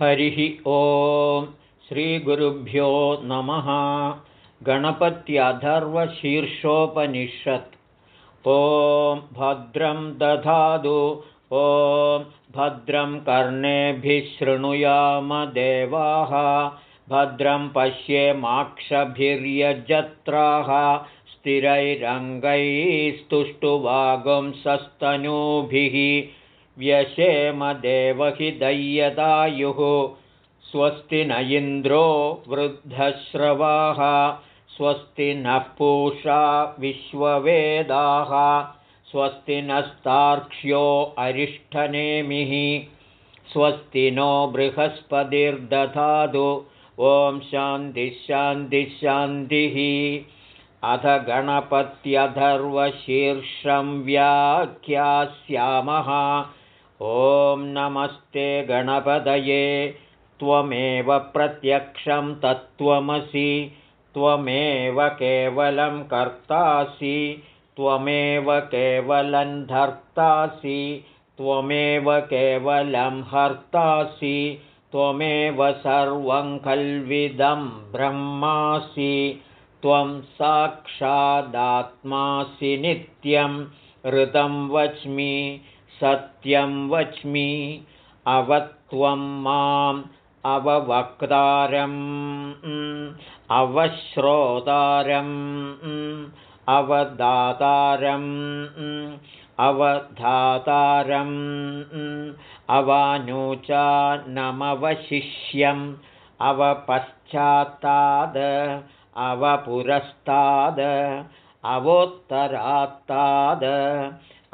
हरिः ॐ श्रीगुरुभ्यो नमः। गणपत्यधर्वशीर्षोपनिषत्। ॐ भद्रं दधातु। ॐ भद्रं कर्णेभिः शृणुयामदेवाः भद्रं पश्येमाक्षभिर्यजत्राः। स्थिरैरङ्गैस्तुष्टुवागुंसस्तनूभिः व्यशेमदेवहि दय्यदायुः स्वस्ति न इन्द्रो वृद्धश्रवाः स्वस्ति नः पूषा विश्ववेदाः स्वस्ति नस्तार्क्ष्यो अरिष्ठनेमिः स्वस्ति नो बृहस्पतिर्दधातु। ॐ शान्तिः। अथ गणपत्यधर्वशीर्षं व्याख्यास्यामः ॐ नमस्ते गणपतये त्वमेव प्रत्यक्षं तत्त्वमसि त्वमेव केवलं कर्तासि त्वमेव केवलं धर्तासि त्वमेव केवलं हर्तासि त्वमेव सर्वं खल्विदं ब्रह्मासि त्वं साक्षादात्मासि नित्यं ऋतं वच्मि सत्यं वच्मि अवत्वं माम् अववक्तारम् अवश्रोतारम् अवदातारम् अवधातारम् अवानुचानमवशिष्यम् अवपश्चात्ताद् अवपुरस्ताद् अवोत्तरात्ताद्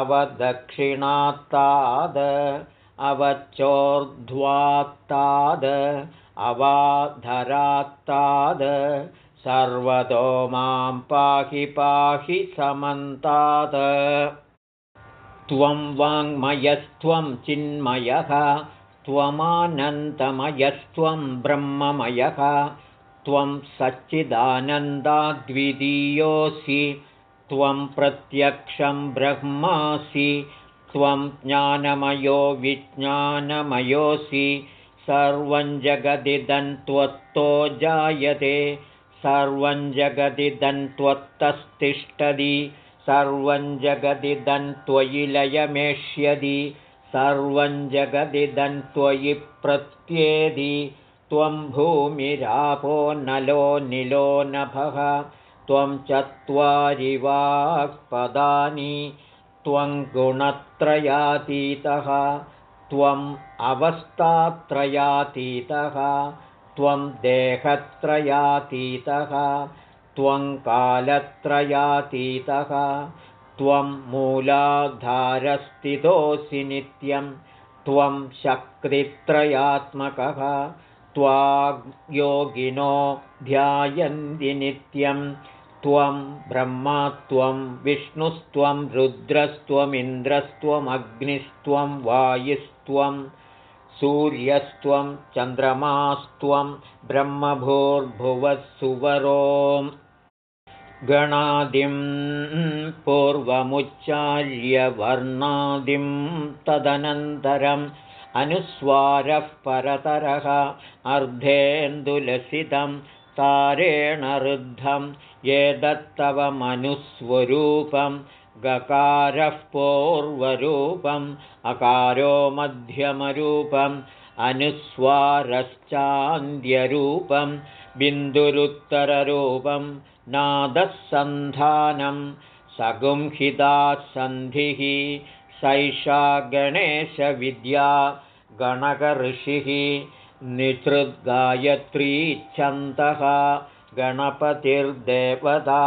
अवदक्षिणात्ताद् अवचोर्ध्वात्ताद् अवाधरात्ताद् सर्वतो मां पाहि पाहि समन्तात् त्वं वाङ्मयस्त्वं चिन्मयः त्वमानन्दमयस्त्वं ब्रह्ममयः त्वं सच्चिदानन्दाद्वितीयोऽसि त्वं प्रत्यक्षं ब्रह्मासि त्वं ज्ञानमयो विज्ञानमयोऽसि सर्वं जगदिदन्त्वत्तो जायते सर्वं जगदिदन्त्वत्तस्तिष्ठति सर्वं जगदिदन्त्वयि लयमेष्यति सर्वं जगदिदन्त्वयि प्रत्येदि त्वं भूमिरापो नलो निलो नभः त्वं चत्वारि वाक्पदानि त्वं गुणत्रयातीतः त्वम् अवस्थात्रयातीतः त्वं देहत्रयातीतः त्वं कालत्रयातीतः त्वं मूलाधारस्थितोऽसि नित्यं त्वं शक्तित्रयात्मकः त्वायोगिनो ध्यायन्ति नित्यं त्वं ब्रह्मा त्वं विष्णुस्त्वं रुद्रस्त्वमिन्द्रस्त्वमग्निस्त्वं वायुस्त्वं सूर्यस्त्वं चन्द्रमास्त्वं ब्रह्मभूर्भुवस्सुवरोम्। गणादिं पूर्वमुच्चार्यवर्णादिं तदनन्तरम् अनुस्वारः परतरः अर्धेन्दुलसितं तारेण रुद्धं ये दत्तवमनुस्वरूपं गकारः पूर्वरूपम् अकारो मध्यमरूपम् अनुस्वारश्चान्द्यरूपं बिन्दुरुत्तररूपं नादस्सन्धानं सगुंहितासन्धिः सैषा गणेशविद्या गणकऋषिः निसृद्गायत्रीच्छन्तः गणपतिर्देवता।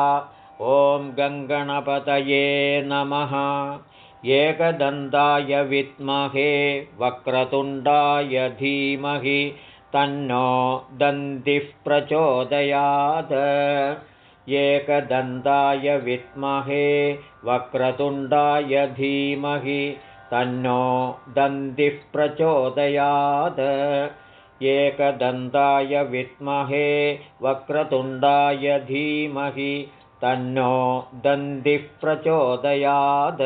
ॐ गङ्गणपतये नमः। एकदन्ताय विद्महे वक्रतुण्डाय धीमहि तन्नो दन्तिः प्रचोदयात्। एकदन्ताय विद्महे वक्रतुण्डाय धीमहि तन्नो दन्तिः प्रचोदयात् एकदन्ताय विद्महे वक्रतुण्डाय धीमहि तन्नो दन्तिः प्रचोदयात्।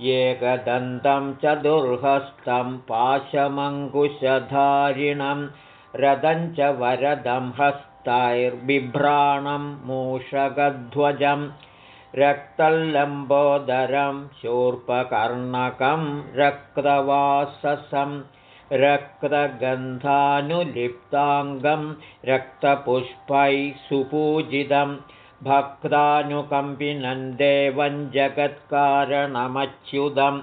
एकदन्तं चतुर्हस्तं पाशमङ्कुशधारिणं रदं च वरदं हस्तैर्बिभ्राणं मूषकध्वजं रक्तल्लम्बोदरं शूर्पकर्णकं रक्तवाससं रक्तगन्धानुलिप्ताङ्गं रक्तपुष्पैः सुपूजितं भक्तानुकम्पिनं देवं जगत्कारणमच्युतम्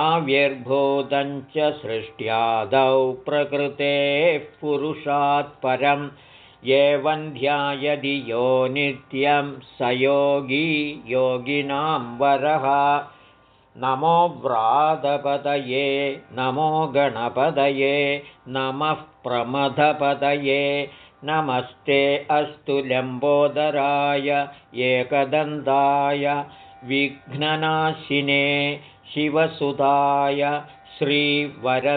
आविर्भूतं च सृष्ट्यादौ प्रकृतेः पुरुषात् परम् एवं ध्यायदि यो नित्यं स योगी योगिनां वरः नमो व्रातपदये नमो गणपदये नमः प्रमथपदये नमस्ते अस्तु लम्बोदराय एकदन्ताय विघ्ननाशिने शिवसुताय श्रीवरदमूर्तये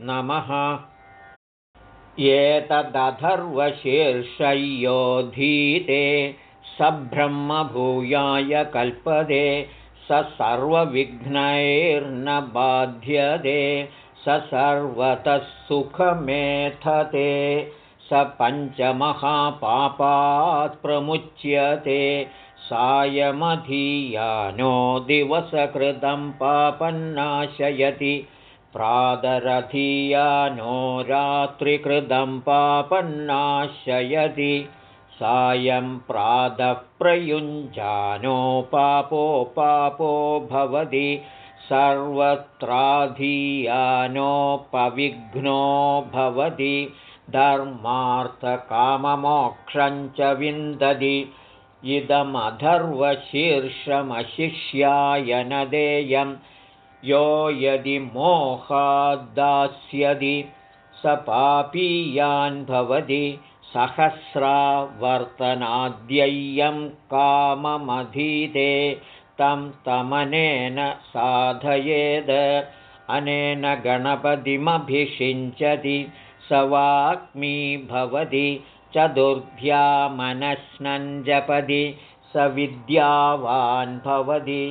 नमः। एतदथर्वशीर्षयोधीते सब्रह्मभूयाय कल्पदे स सर्वविघ्नैर्न बाध्यते स सर्वतः सुखमेथते स पञ्चमहापापात् प्रमुच्यते सायमधीयानो दिवसकृतं पापन्नाशयति प्रादरधीयानो रात्रिकृतं पापन्नाशयति सायं प्रातः प्रयुञ्जानो पापो पापो भवति सर्वत्राधीयानोपविघ्नो भवति धर्मार्थकाममोक्षञ्च विन्दति। इदमधर्वशीर्षमशिष्याय न देयं। यो यदि मोहाद्दास्यति स पापीयान् भवति सहस्रावर्तनाद्यय्यं काममधीते तं तमनेन साधयेद्। अनेन गणपतिमभिषिञ्चति स वाक्मी भवति चतुर्ध्या मनस्नञ्जपदि स विद्यावान् भवति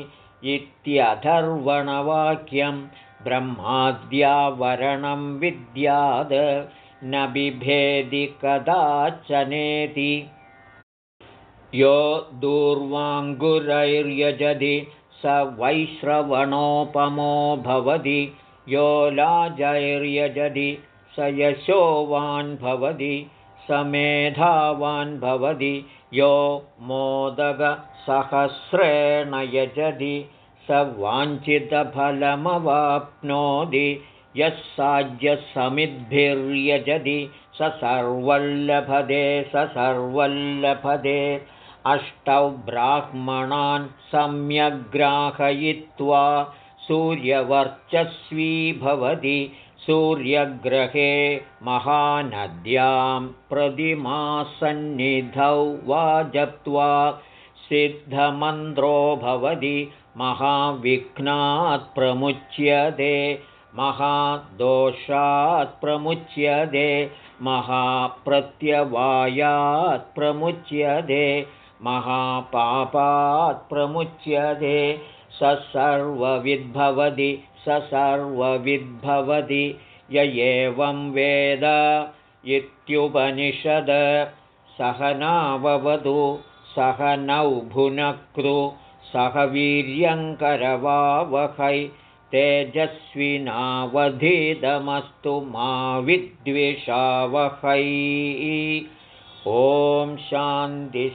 इत्यथर्वणवाक्यं ब्रह्माद्यावरणं विद्याद् न बिभेदि कदाचनेति। यो दूर्वाङ्गुरैर्यजति स वैश्रवणोपमो भवति। यो लाजैर्यजति स यशोवान् भवति। स मेधावान् भवति। यो मोदकसहस्रेण यजति। स वाञ्छितफलमवाप्नोति यः साज्यसमिद्भिर्यजति स सर्वल्लभदे स सर्वल्लभदे। अष्टौ ब्राह्मणान् सम्यग्राहयित्वा सूर्यवर्चस्वी भवति सूर्यग्रहे महानद्यां प्रतिमासन्निधौ वा जप्त्वा सिद्धमन्त्रो भवति महाविघ्नात् प्रमुच्यते महादोषात् प्रमुच्यते महाप्रत्यवायात् प्रमुच्यते महापापात् प्रमुच्यते स सर्वविद्भवति स सर्वविद्भवति य एवं वेद इत्युपनिषद सहनाववतु सह नौ भुनक्तु सह वीर्यङ्करवावहै तेजस्विनावधितमस्तु मा विद्विषावहै। ॐ शान्तिः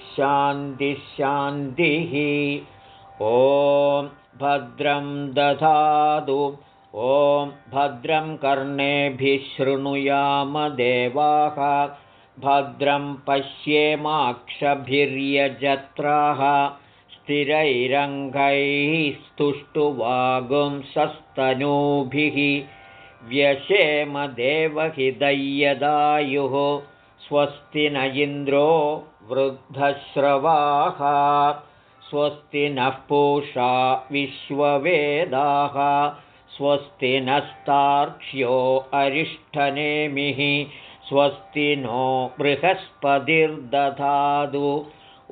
ॐ भद्रं दधातु। ॐ भद्रं कर्णेभिः शृणुयामदेवाः भद्रं पश्येमाक्षभिर्यजत्राः स्थिरैरङ्गैः स्तुष्टुवागुंसस्तनूभिः व्यशेमदेवहिदय्यदायुः स्वस्ति न इन्द्रो वृद्धश्रवाः स्वस्ति नः पूषा विश्ववेदाः स्वस्ति नस्तार्क्ष्यो अरिष्ठनेमिः स्वस्ति नो बृहस्पतिर्दधातु